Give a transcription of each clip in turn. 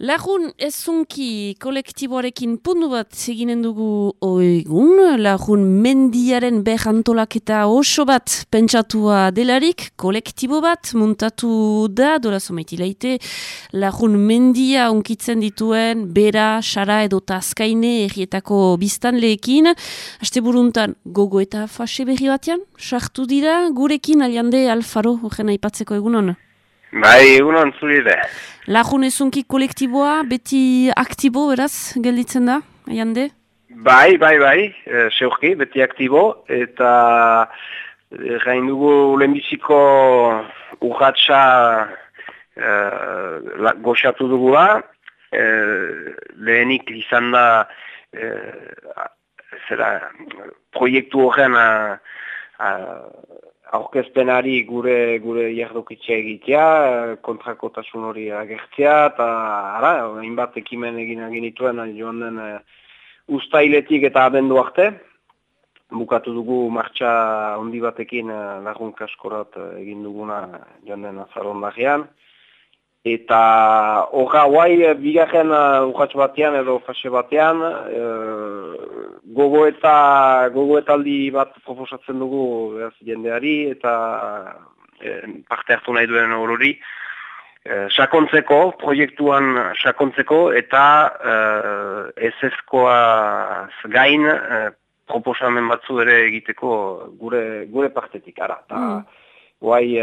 Lagun ezunki kolektiboarekin pundu bat eginen dugu oegun, lagun mendiaren behantolak eta oso bat pentsatua delarik, kolektibo bat muntatu da, dola somaiti leite, lagun mendia unkitzen dituen, bera, sara edo tazkaine errietako biztan lehekin, haste buruntan gogo eta fase berri batean, sartu dira, gurekin aliande alfaro, horren aipatzeko egunon? Bai, egunon zuri ere. Lagun ezunki kolektiboa, beti aktibo, beraz, gelditzen da, aiande? Bai, bai, bai, e, seurki, beti aktibo, eta e, gain dugu lehenbiziko urratxa e, goxatu dugula, e, lehenik izan da e, zera, proiektu horren aurkezpenari gure gure jardokitxe egitea, kontrakotasun hori agertzea, eta ara, hainbat ekimen egin egin ituen joan den e, ustailetik eta abendu arte. Bukatu dugu martxa handi batekin e, lagun kaskorat egin duguna joan den azarondarian. Eta horra guai, eh, bigarren uh, urratx batean edo fase batean, uh, gogo eta gogo aldi bat proposatzen dugu behaz, jendeari eta uh, parte hartu nahi duen horori. Uh, sakontzeko, proiektuan sakontzeko eta uh, ez-ezkoa gain uh, proposamen batzu ere egiteko gure, gure partetik, ara. Ta, mm. Guai,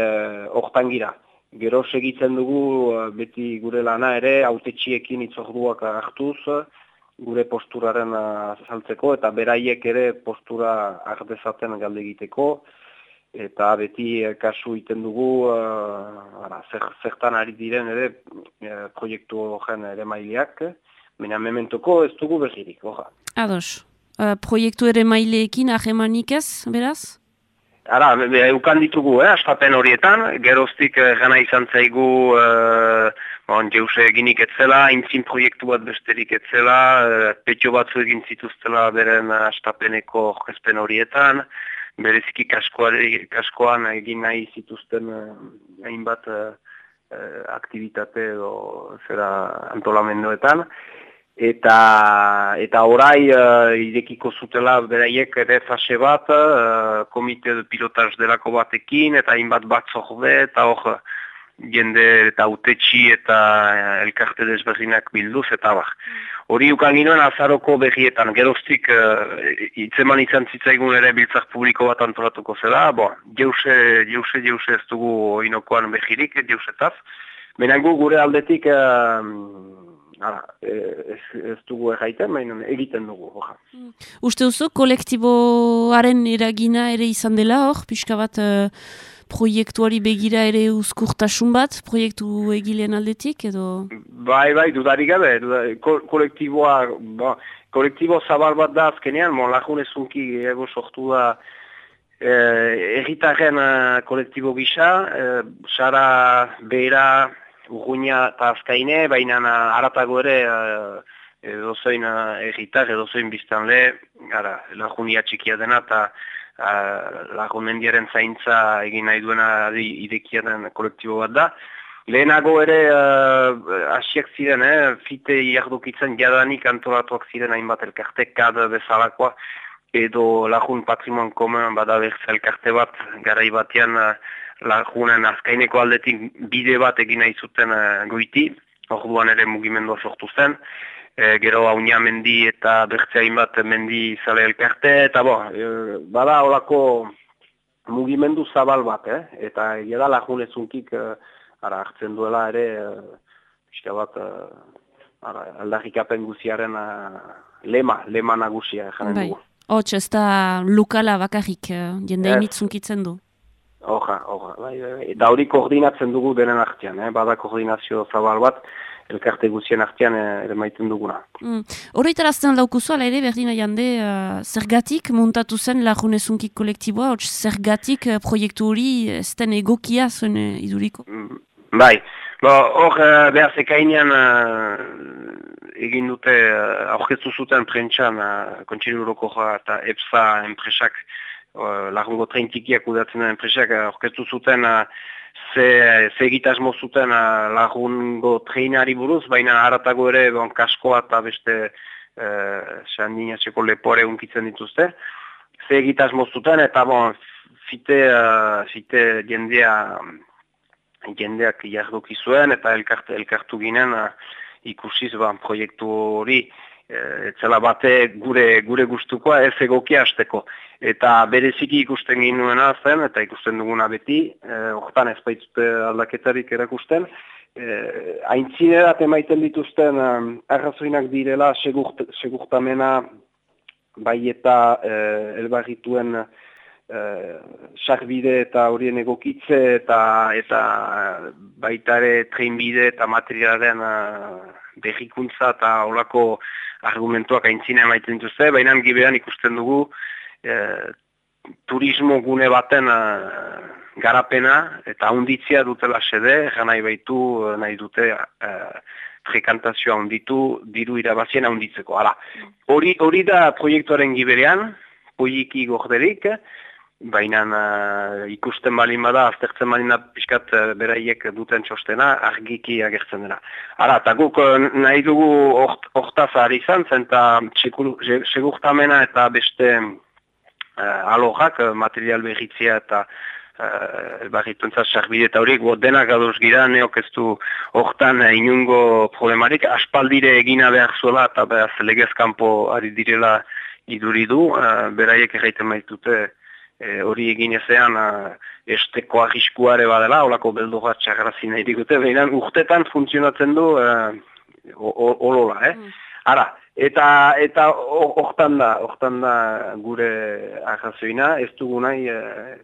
hortan gira. Gero segitzen dugu eh, beti gure lana ere, autetxiekin itzorduak hartuz, gure posturaren azaltzeko, eta beraiek ere postura ardezaten galde egiteko, eta beti eh, kasu iten dugu, uh, ara, zer, zertan ari diren ere proiektu horren ere maileak, baina mementoko ez dugu berririk. Ados, uh, proiektu ere maileekin ahemanik ez, beraz? Ara, eukan ditugu, eh, asfapen horietan, geroztik eh, gana izan zaigu, eh, bon, jeuse eginik etzela, intzin proiektu bat besterik etzela, eh, petxo batzu egin zituztela beren astapeneko jezpen horietan, bereziki kaskoan egin nahi zituzten eh, hainbat eh, eh, aktivitate edo zera antolamendoetan eta eta orai uh, irekiko zutela beraiek ere fase bat uh, komite de pilotaz delako batekin eta hainbat bat zohde eta hor jende eta utetxi eta uh, elkarte desberdinak bilduz eta bar. Hori ukan ginoen azaroko behietan, geroztik uh, itzeman izan zitzaigun ere biltzak publiko bat antolatuko zela, bo, jeuse, jeuse, jeuse ez dugu inokoan behirik, jeusetaz. Benangu gure aldetik Hala, e, ez, ez dugu erraiten, baina egiten dugu. Mm. Uste duzu, kolektiboaren eragina ere izan dela hor, pixka bat uh, proiektuari begira ere uzkurtasun bat, proiektu egilean aldetik, edo? Bai, bai, dudari gabe, kolektiboa, ba, kolektibo zabal bat da azkenean, mon lagun ezunki ego sortu da eh, erritaren uh, kolektibo gisa, eh, sara, behera, urguina eta azkaine, baina haratago ere edo zein egitar, edo zein biztan le, gara, lagunia txikia dena eta lagunendiaren zaintza egin nahi duena idekia den kolektibo bat da. Lehenago ere hasiak ziren, eh, fite jardukitzen jadanik antolatuak ziren hainbat elkartek kada bezalakoa, edo lagun patrimon komen bada elkarte bat, garai batean lagunen azkaineko aldetik bide bat egin nahi zuten uh, goiti, orduan ere mugimendua sortu zen, e, gero haunia mendi eta bertzeain bat mendi zale elkarte, eta bo, e, bada horako mugimendu zabal bat, eh? eta egia da lagunezunkik uh, ara hartzen duela ere, uh, bat, uh, ara, aldarrikapen guziaren lema, lema nagusia, jaren bai. dugu. Hots, ez da lukala bakarrik, jendein itzunkitzen du. Horra, horra, bai, bai, bai. Hori koordinatzen dugu denen artean, eh? bada koordinazio zabal bat, elkarte guzien artean eh, ere maiten duguna. Mm. Horreitarazten daukuzu, ala ere, berdina jande, uh, zergatik muntatu zen lagunezunkik kolektiboa, hor zergatik uh, proiektu hori ez den egokia zuen uh, iduriko? Mm, bai, hor uh, behar zekainean uh, egin dute uh, aurkezu zuten prentxan uh, kontsinu eta EPSA enpresak uh, lagungo treintikiak udatzen den enpresak uh, orkestu zuten uh, ze, ze egitasmo zuten uh, lagungo treinari buruz, baina haratago ere bon, kaskoa eta beste uh, lepore unkitzen dituzte. Ze egitasmo zuten eta bon, fite, uh, fite jendea, jendeak jardoki zuen eta elkartu, elkartu ginen uh, ikusiz ban, proiektu hori etzela bate gure gure gustukoa ez egokia hasteko. Eta bereziki ikusten ginuena zen eta ikusten duguna beti eh, hortan ez baitzute aldaketarik erakusten. Eh, aintzinerat emaiten dituzten eh, arrazoinak direla segurt, segurtamena bai eta eh, elbarrituen eh, sarbide eta horien egokitze eta eta baitare treinbide eta materialen eh, berrikuntza eta olako argumentuak aintzina emaiten dituzte, baina gibean ikusten dugu e, turismo gune baten e, garapena eta hunditzia dutela sede, nahi baitu nahi dute e, frekantazioa hunditu, diru irabazien hunditzeko. Hori, hori da proiektuaren giberean, poiki gorderik, baina uh, ikusten balin bada, aztertzen balin da pixkat uh, beraiek duten txostena, argiki agertzen dena. Hala, eta guk uh, nahi dugu hortaz ari izan, zen eta segurtamena eta beste uh, alojak, uh, material behitzia eta uh, barrituntza sarbide eta horiek, denak gadoz gira, neok ez du hortan uh, inungo problemarik, aspaldire egina behar zuela eta behaz legezkampo ari direla iduridu, uh, beraiek erraiten maitute, E, hori egin ezean uh, esteko ahiskuare badela, holako beldu bat txagrazi nahi dikute, behinan urtetan funtzionatzen du uh, olola, eh? Mm. Ara, eta eta hortan da, hortan da gure ahazoina, ez dugu nahi uh,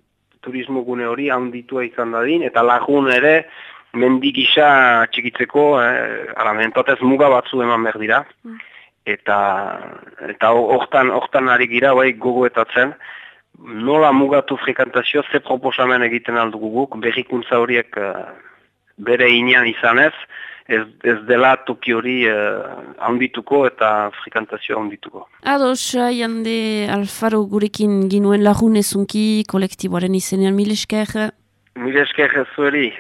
turismo gune hori handitua izan dadin, eta lagun ere mendigisa txikitzeko, eh, ara, mentotez muga batzu eman behar dira, mm. eta eta hortan, hortan ari gira, bai, gogoetatzen, nola mugatu frekantazio ze proposamen egiten aldugu guk, berrikuntza horiek uh, bere inean izanez, ez, ez dela toki hori uh, handituko eta frekantazioa handituko. Ados, jande Alfaro gurekin ginuen lagun ezunki kolektiboaren izenean, mil esker? Mil esker zueri.